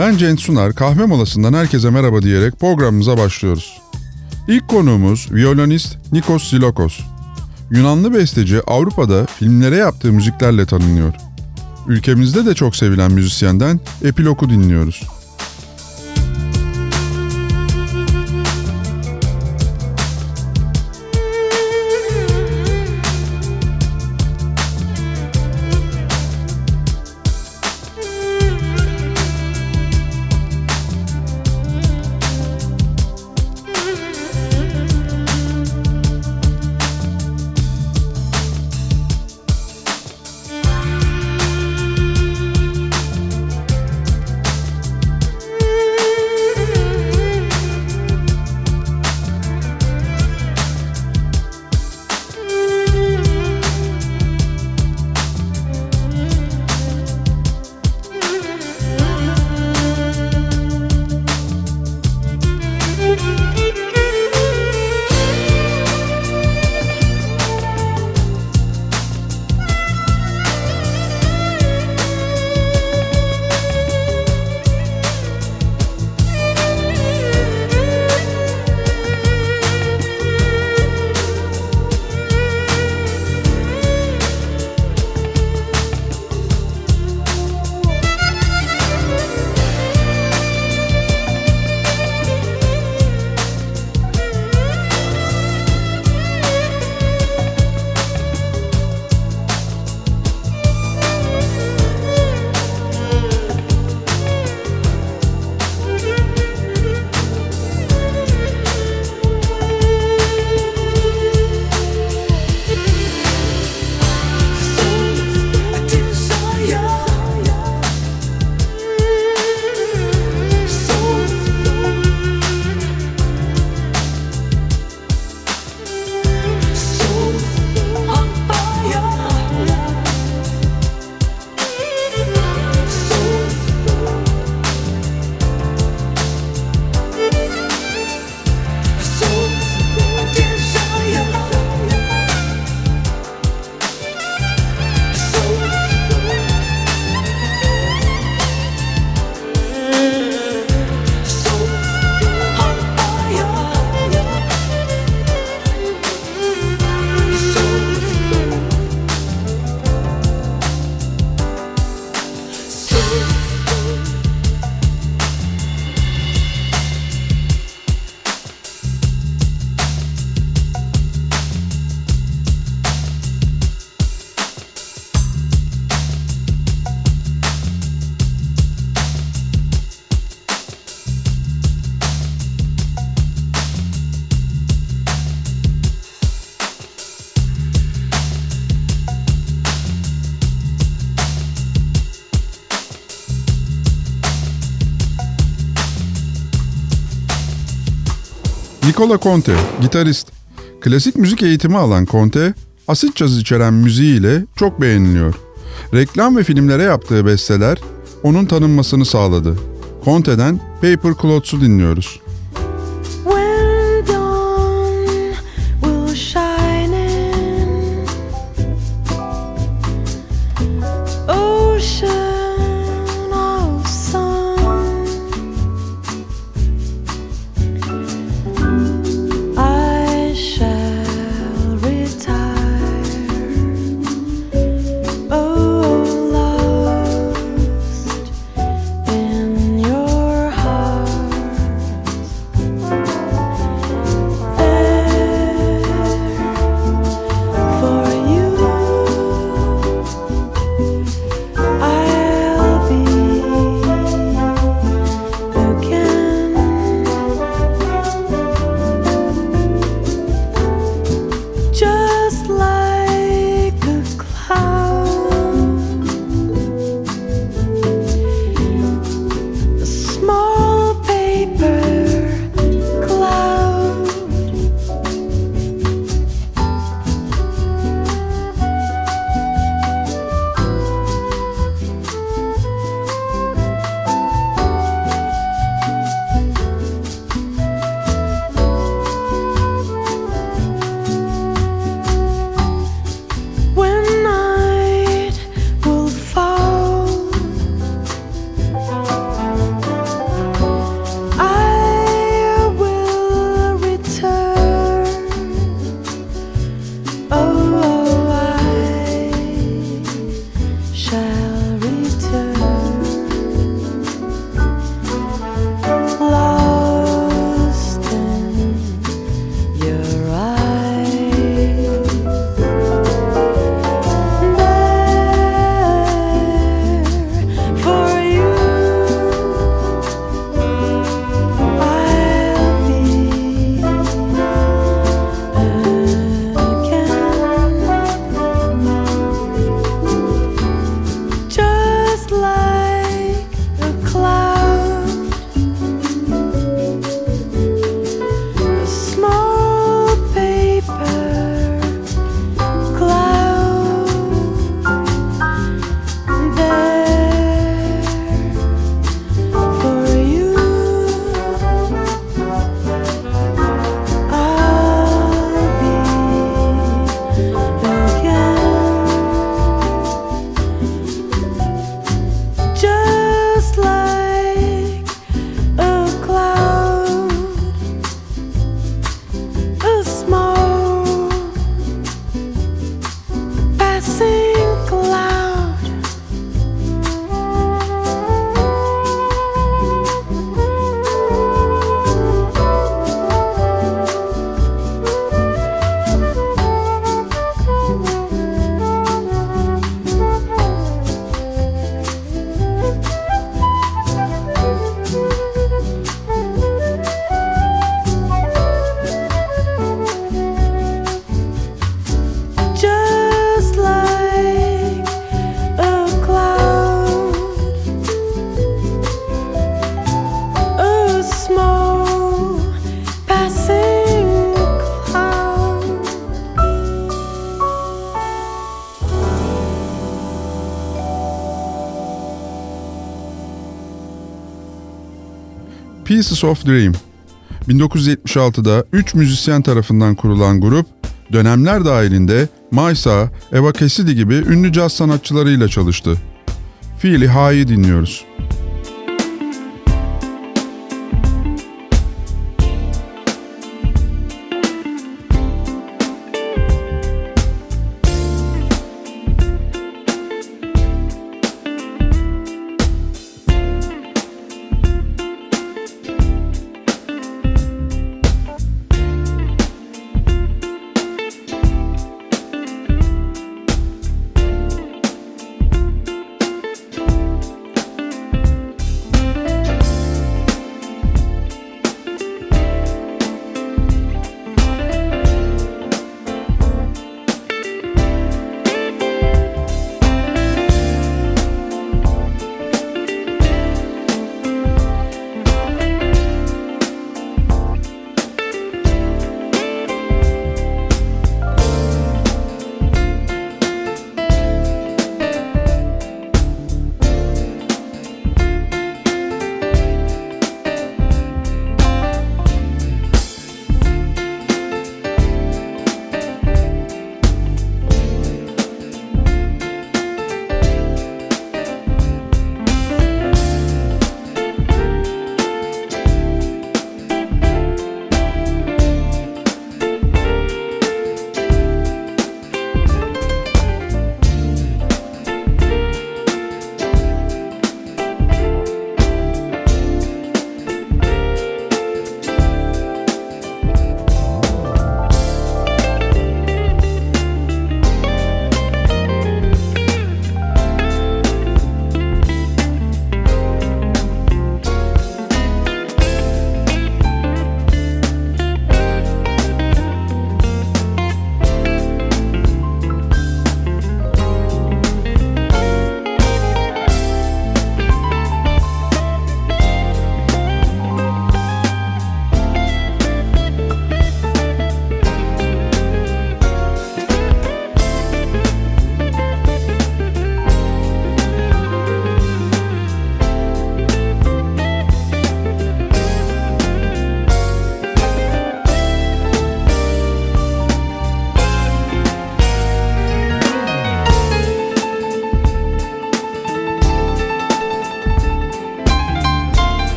Ben Cenk Sunar, kahve molasından herkese merhaba diyerek programımıza başlıyoruz. İlk konuğumuz violonist Nikos Zilokos. Yunanlı besteci Avrupa'da filmlere yaptığı müziklerle tanınıyor. Ülkemizde de çok sevilen müzisyenden Epilog'u dinliyoruz. Nicola Conte, gitarist. Klasik müzik eğitimi alan Conte, asit caz içeren müziğiyle çok beğeniliyor. Reklam ve filmlere yaptığı besteler onun tanınmasını sağladı. Conte'den Paper Clothes'u dinliyoruz. Pieces of Dream. 1976'da 3 müzisyen tarafından kurulan grup, dönemler dahilinde Maysa, Eva Cassidy gibi ünlü caz sanatçılarıyla çalıştı. Fiili Ha'yı dinliyoruz.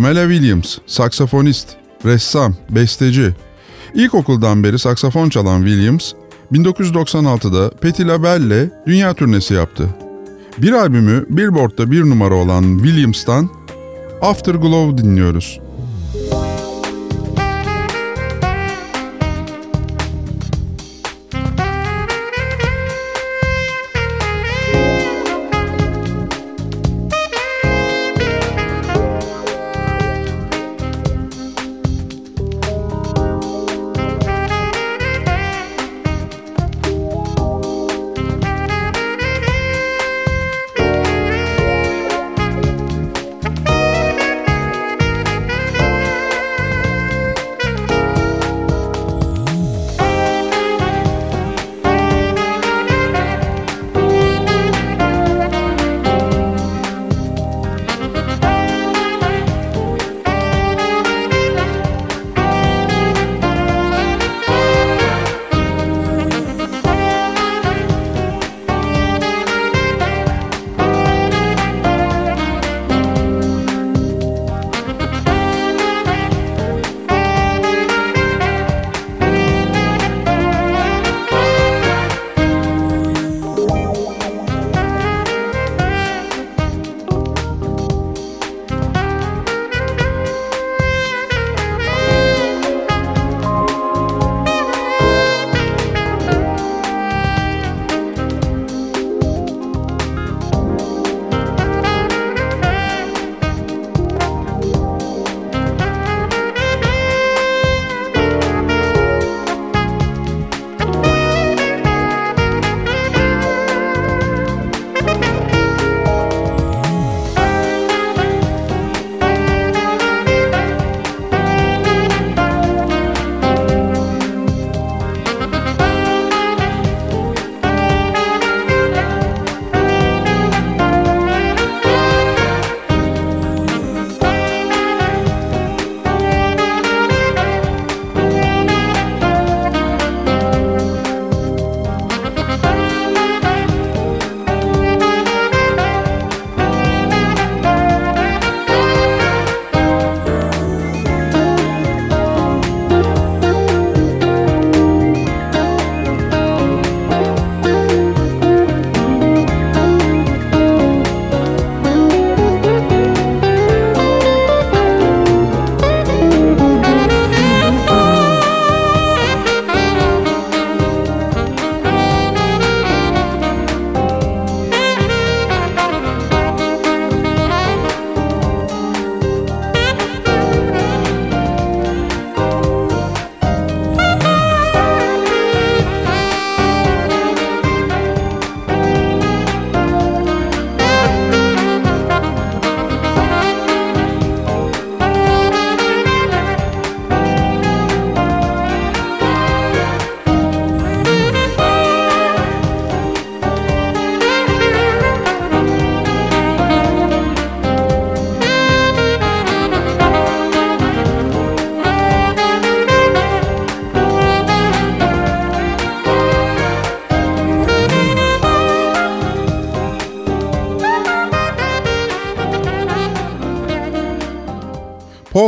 Pamela Williams, saksafonist, ressam, besteci. İlkokuldan beri saksafon çalan Williams, 1996'da Patti LaBelle'le dünya turnesi yaptı. Bir albümü Billboard'da bir numara olan Williams'tan Afterglow dinliyoruz.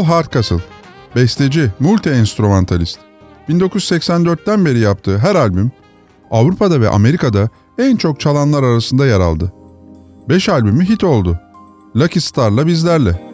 Paul Hardcastle, besteci, multi-enstrümantalist. 1984'ten beri yaptığı her albüm Avrupa'da ve Amerika'da en çok çalanlar arasında yer aldı. 5 albümü hit oldu. Lucky Star'la bizlerle.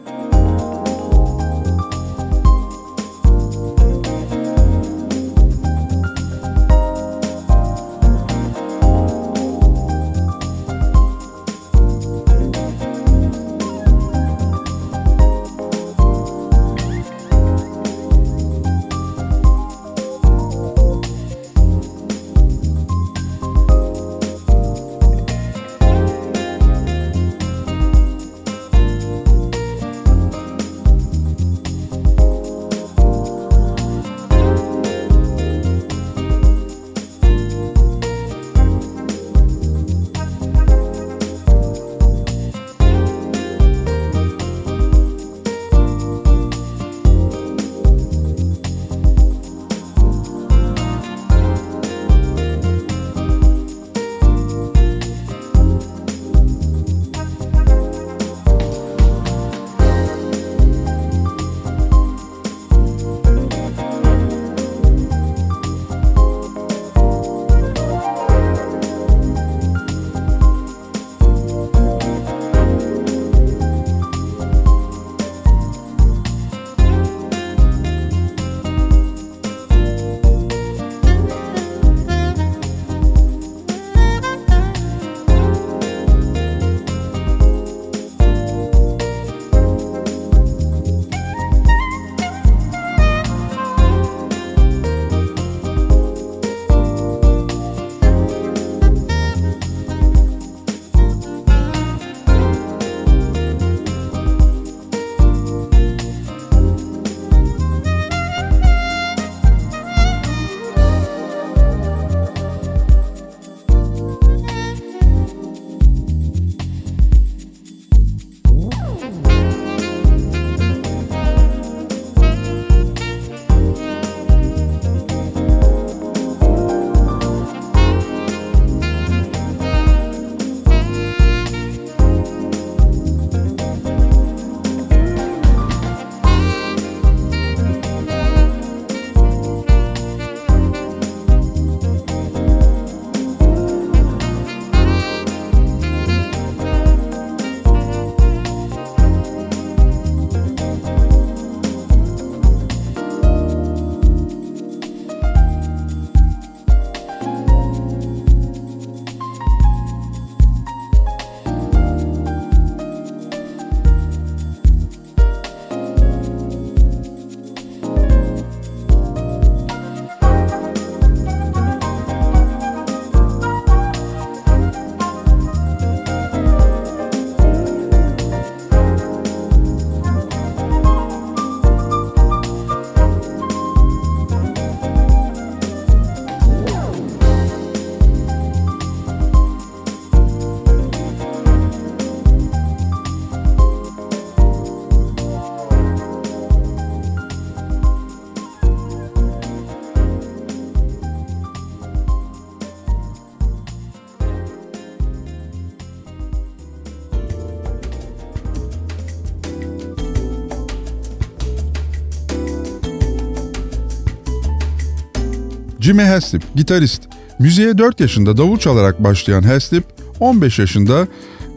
Jimmy Haslip, gitarist. Müziğe 4 yaşında davul çalarak başlayan Haslip, 15 yaşında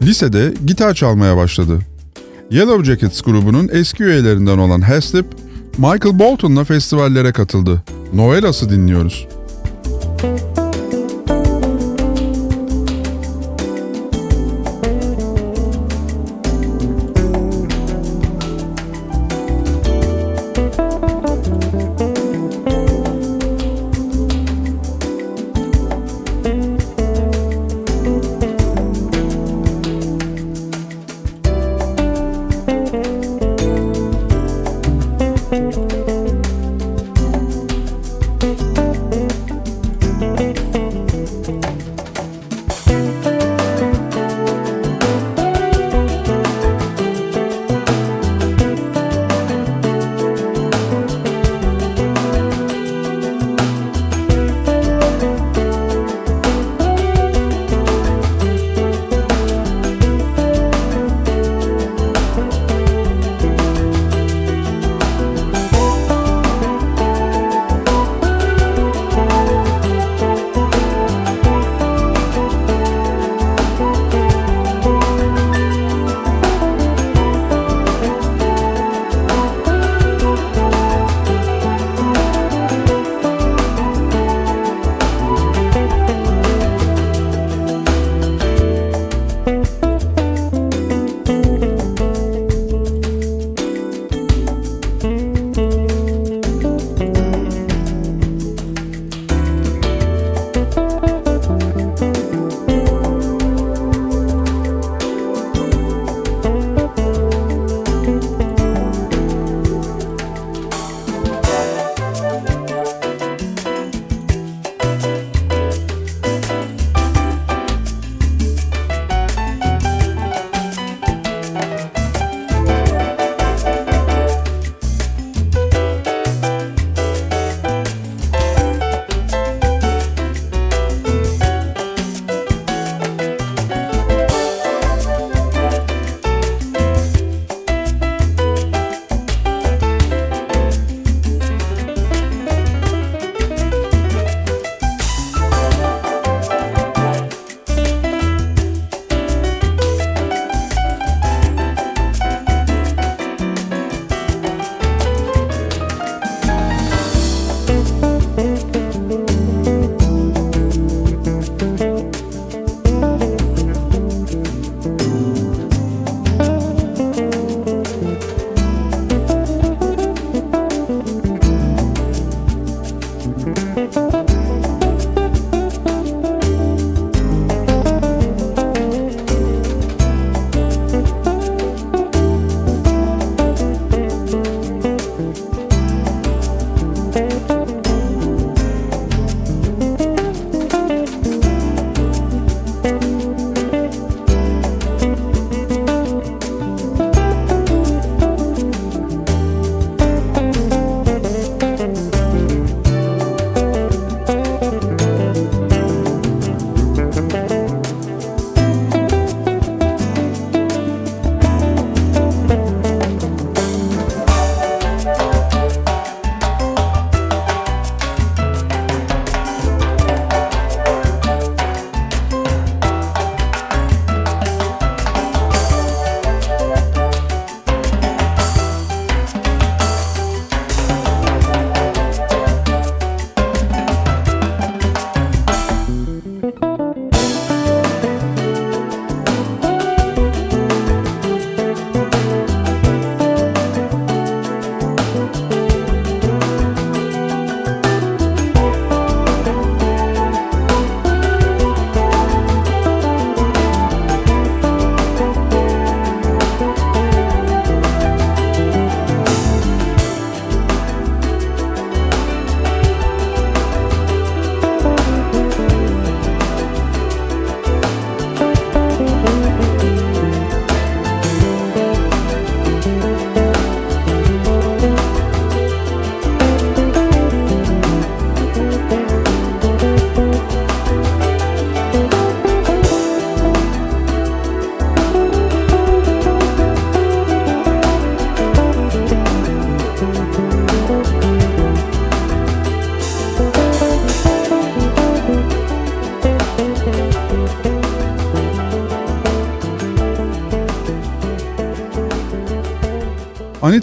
lisede gitar çalmaya başladı. Yellow Jackets grubunun eski üyelerinden olan Haslip, Michael Bolton'la festivallere katıldı. Noelas'ı dinliyoruz.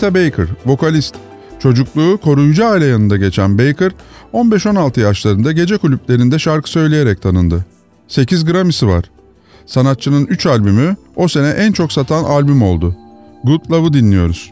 Anita Baker, vokalist. Çocukluğu koruyucu aile yanında geçen Baker, 15-16 yaşlarında gece kulüplerinde şarkı söyleyerek tanındı. 8 Grammy'si var. Sanatçının 3 albümü o sene en çok satan albüm oldu. Good Love'ı dinliyoruz.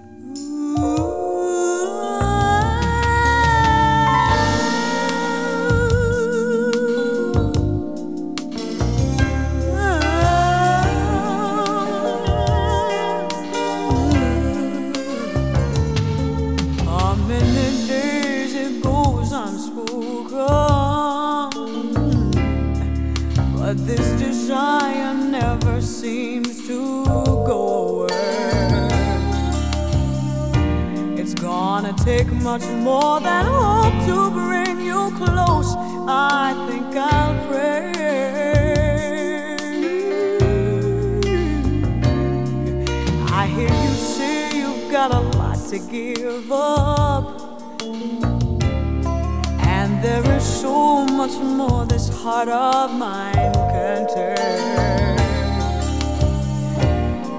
much more this heart of mine can take.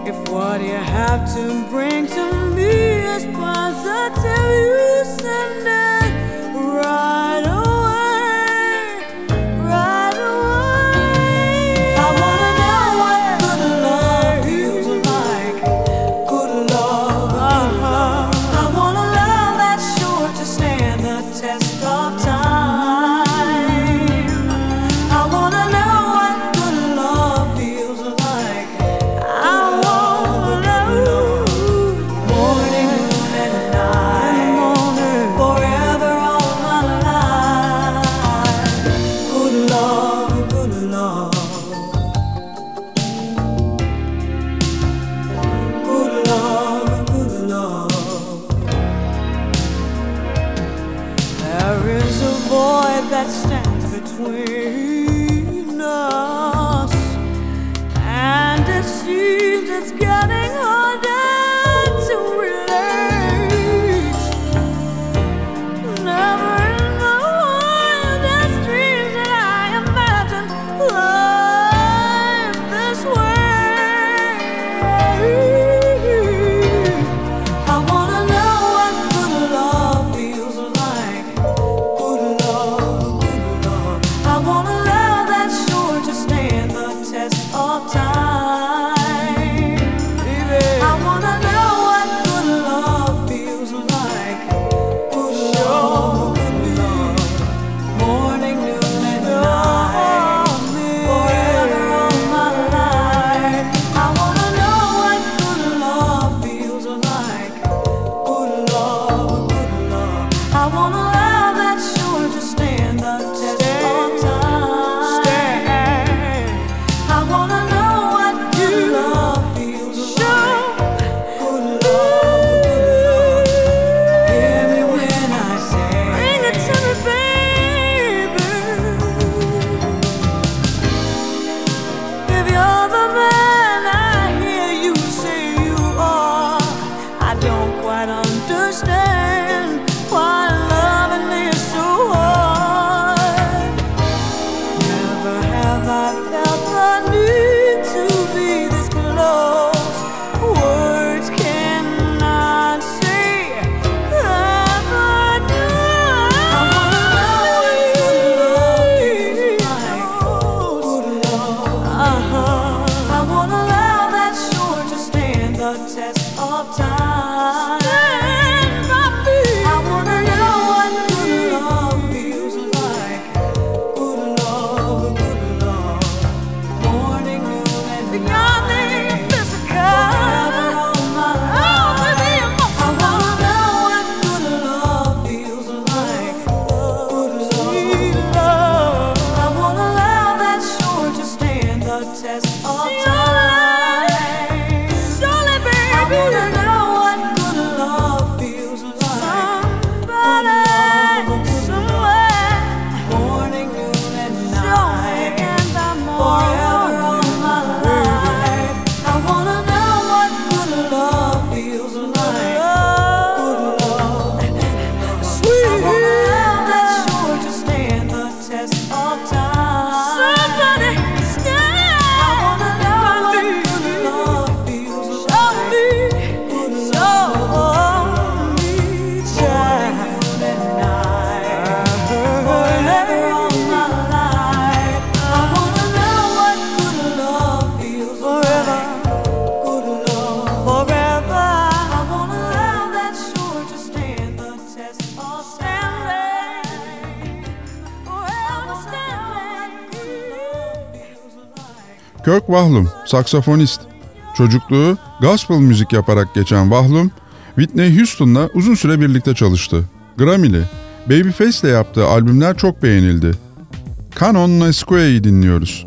If what you have to bring to me is positive, you send it right on. Kirk Wahlum, saksafonist. Çocukluğu gospel müzik yaparak geçen Wahlum, Whitney Houston'la uzun süre birlikte çalıştı. Grammy'li, Babyface ile yaptığı albümler çok beğenildi. Canon Nesque'yi dinliyoruz.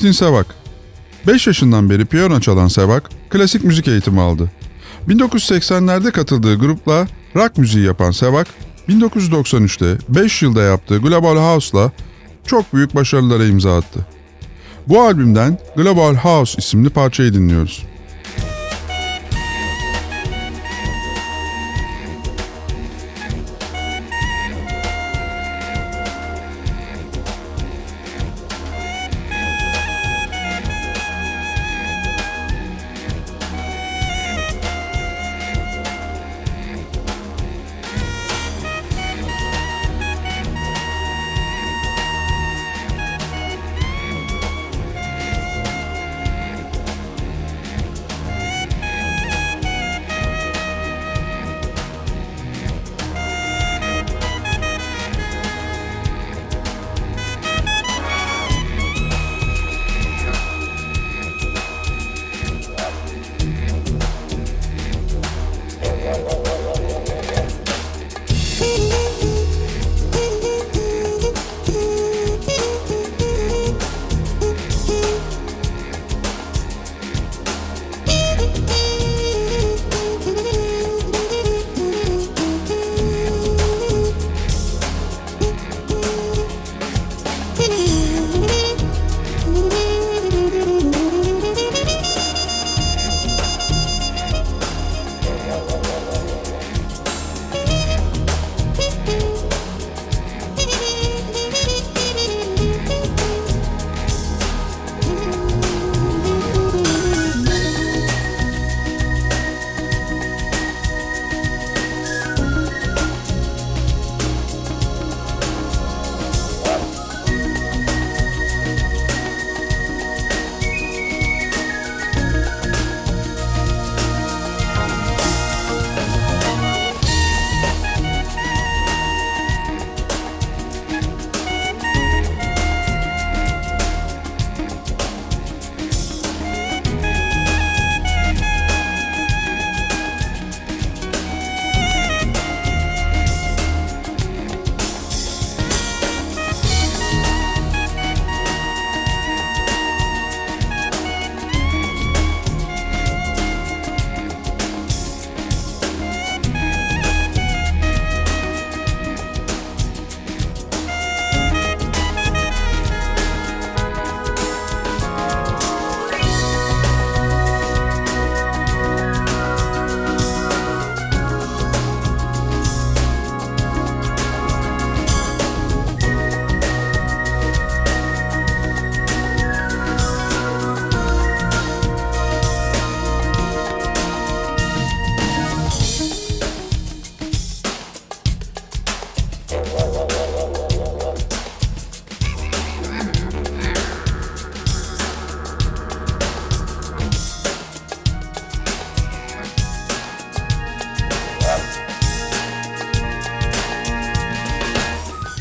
Öystin Sevak 5 yaşından beri piyano çalan Sevak, klasik müzik eğitimi aldı. 1980'lerde katıldığı grupla rock müziği yapan Sevak, 1993'te 5 yılda yaptığı Global House'la çok büyük başarılara imza attı. Bu albümden Global House isimli parçayı dinliyoruz.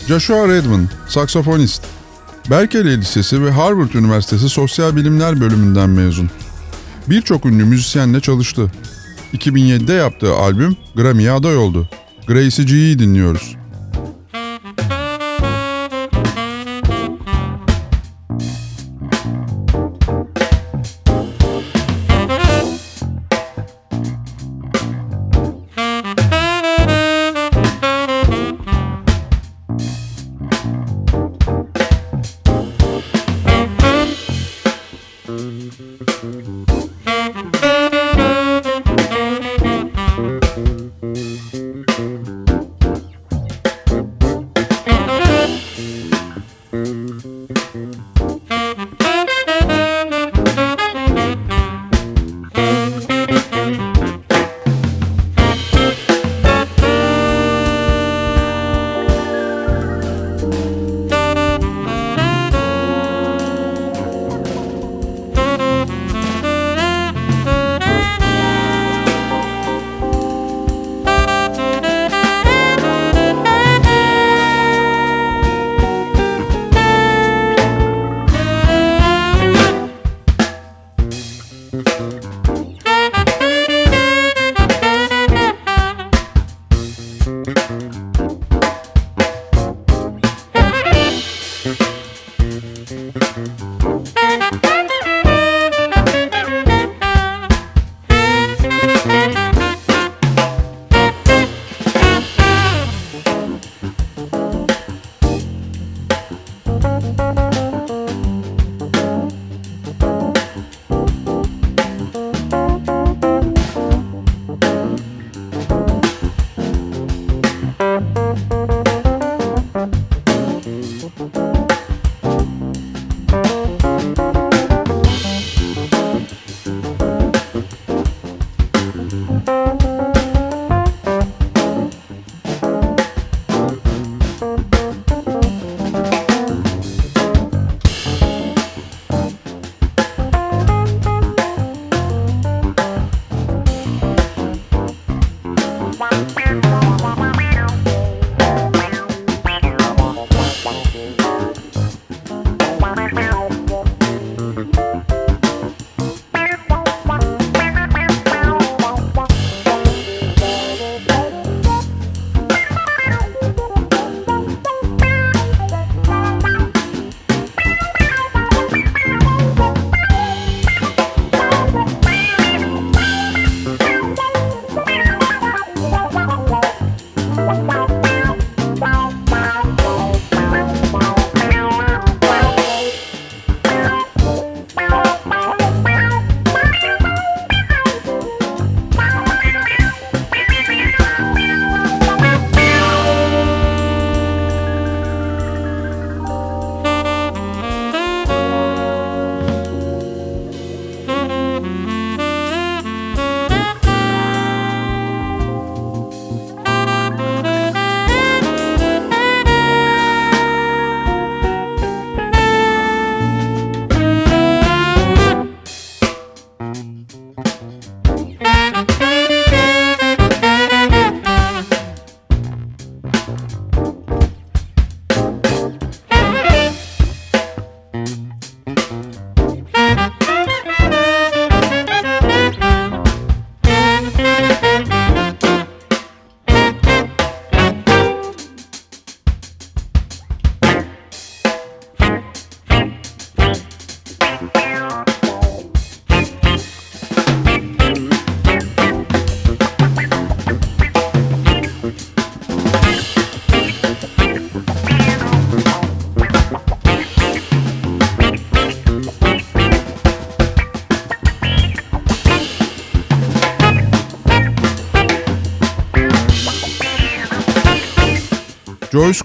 Joshua Redman, saksafonist. Berkeley Lisesi ve Harvard Üniversitesi Sosyal Bilimler bölümünden mezun. Birçok ünlü müzisyenle çalıştı. 2007'de yaptığı albüm Grammy'ye aday oldu. Gracie G'yi dinliyoruz.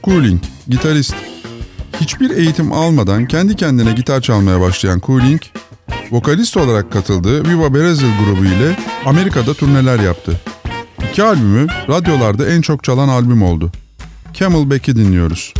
Cooling, gitarist. Hiçbir eğitim almadan kendi kendine gitar çalmaya başlayan Cooling, vokalist olarak katıldığı Viva Brazil grubu ile Amerika'da turneler yaptı. İki albümü radyolarda en çok çalan albüm oldu. Camelback'i dinliyoruz.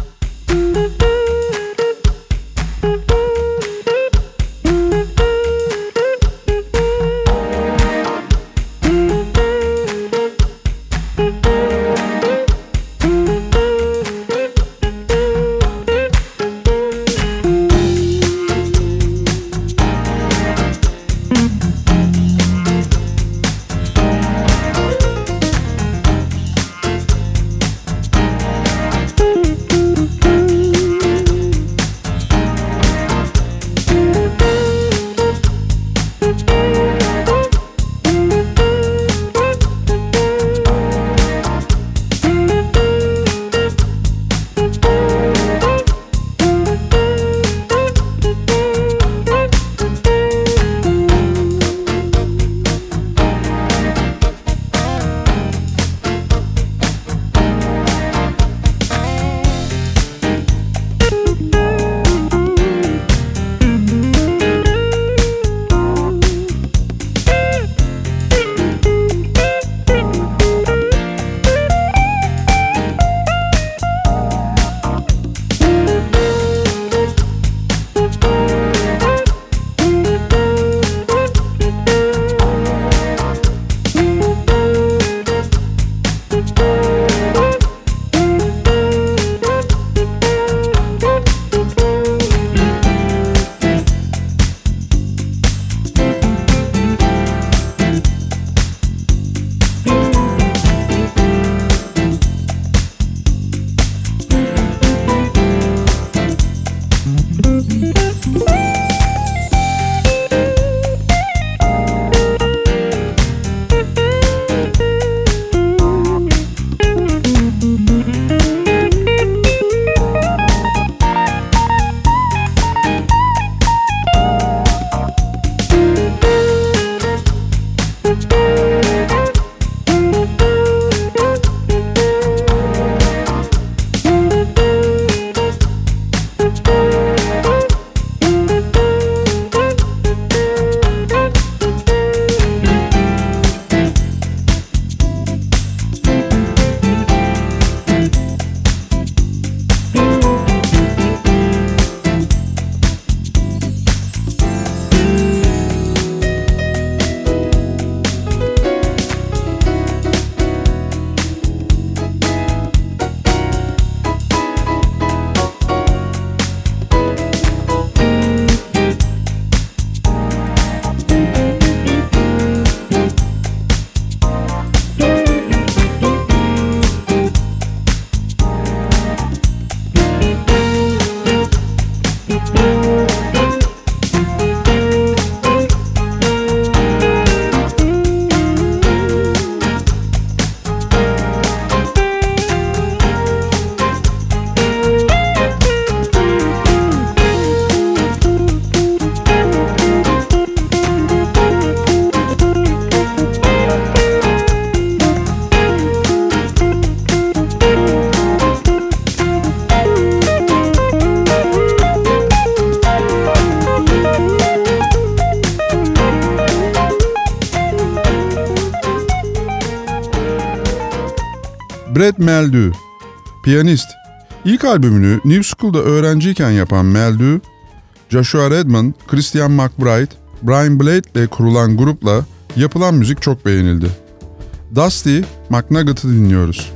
Meldu, piyanist. İlk albümünü New School'da öğrenciyken yapan Meldu, Joshua Redman, Christian McBride, Brian Blade ile kurulan grupla yapılan müzik çok beğenildi. Dusty McNugget'ı dinliyoruz.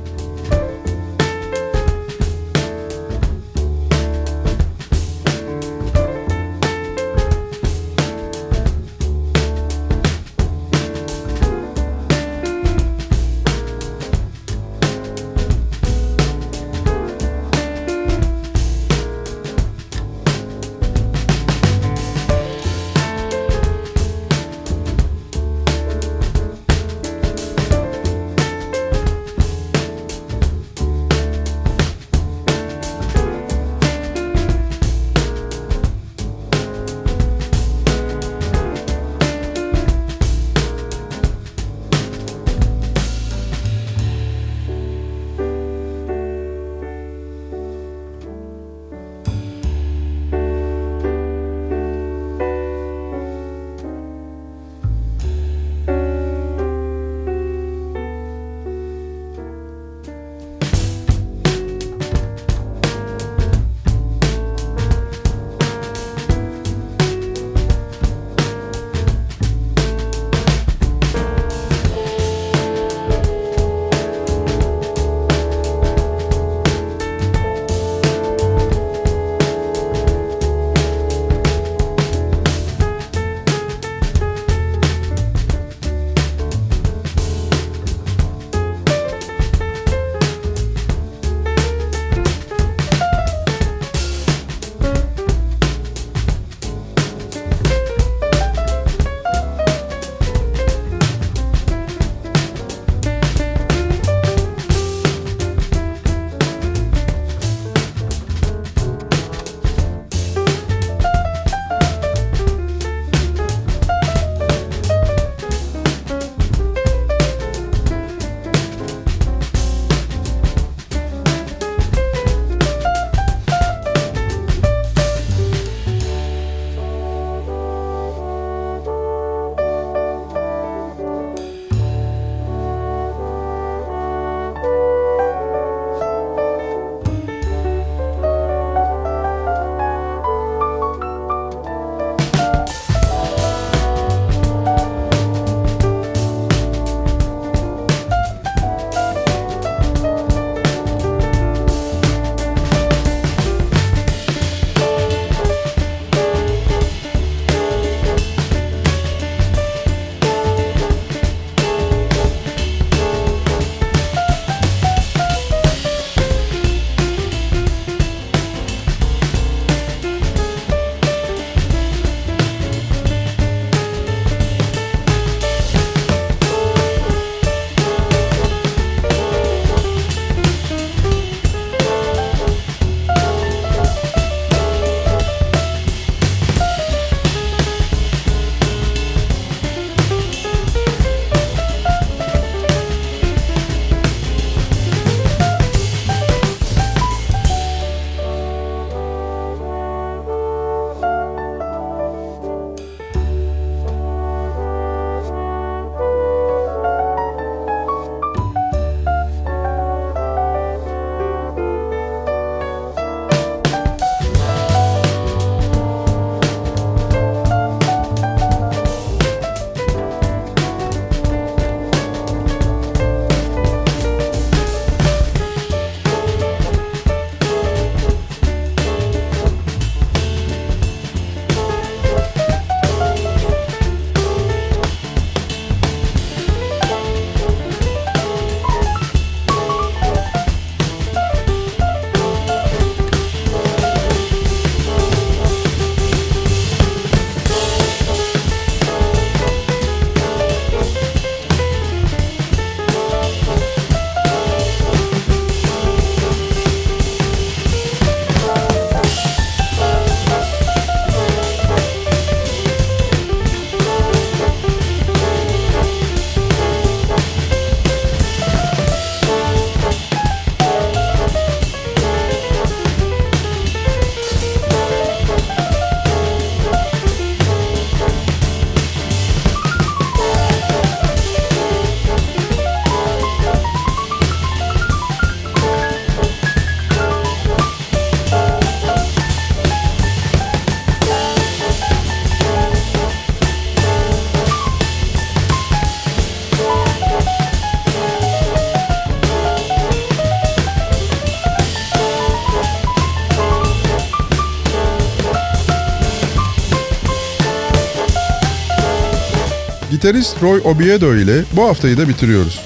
Gitarist Roy Obiedo ile bu haftayı da bitiriyoruz.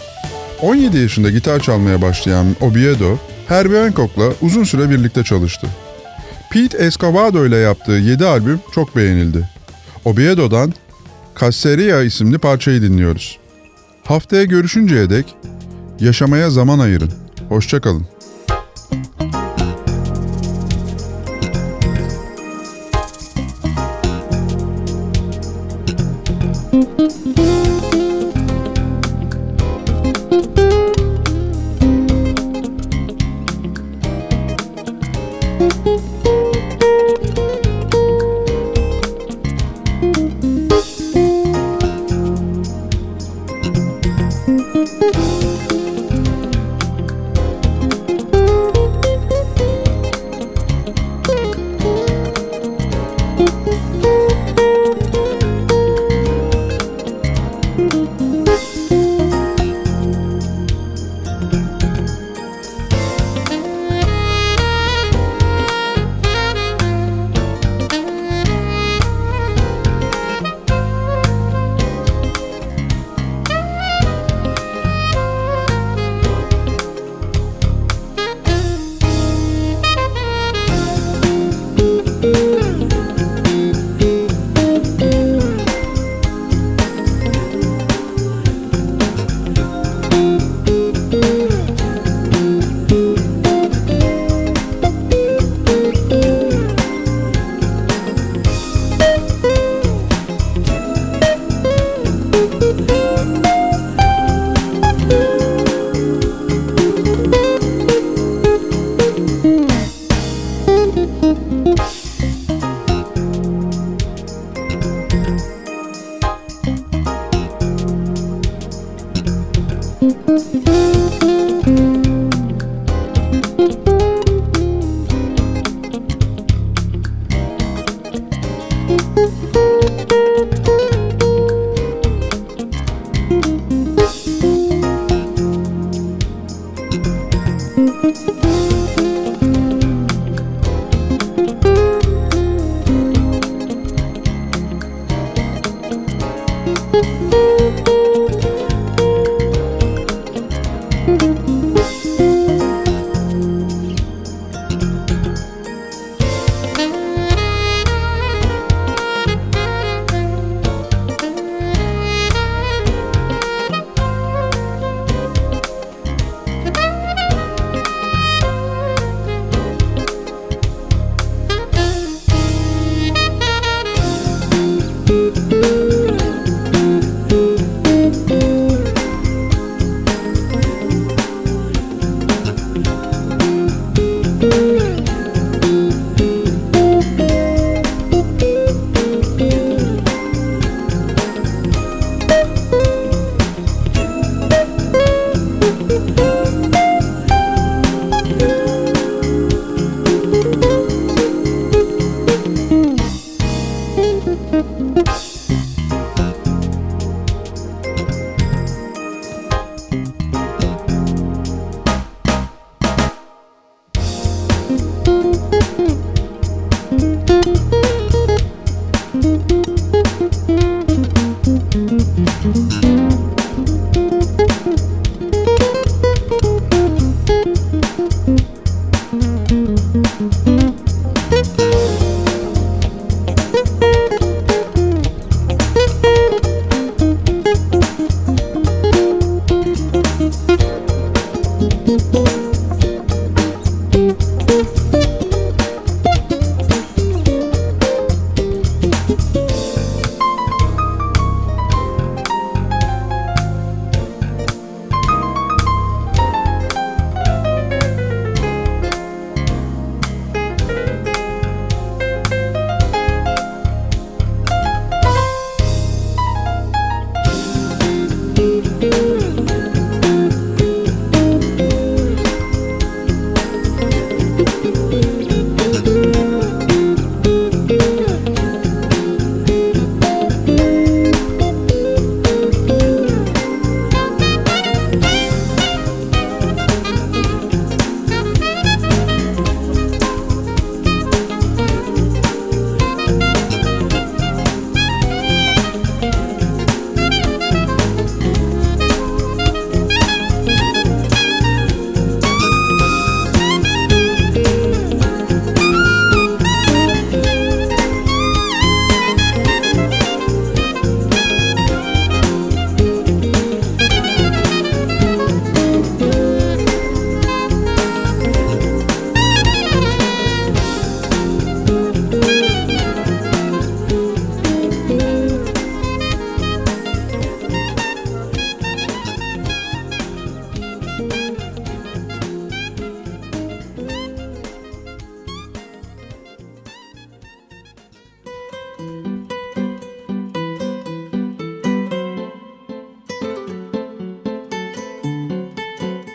17 yaşında gitar çalmaya başlayan Obiedo, Herbie Hancock'la uzun süre birlikte çalıştı. Pete Escovedo ile yaptığı 7 albüm çok beğenildi. Obiedo'dan Casseria isimli parçayı dinliyoruz. Haftaya görüşünceye dek yaşamaya zaman ayırın. Hoşçakalın.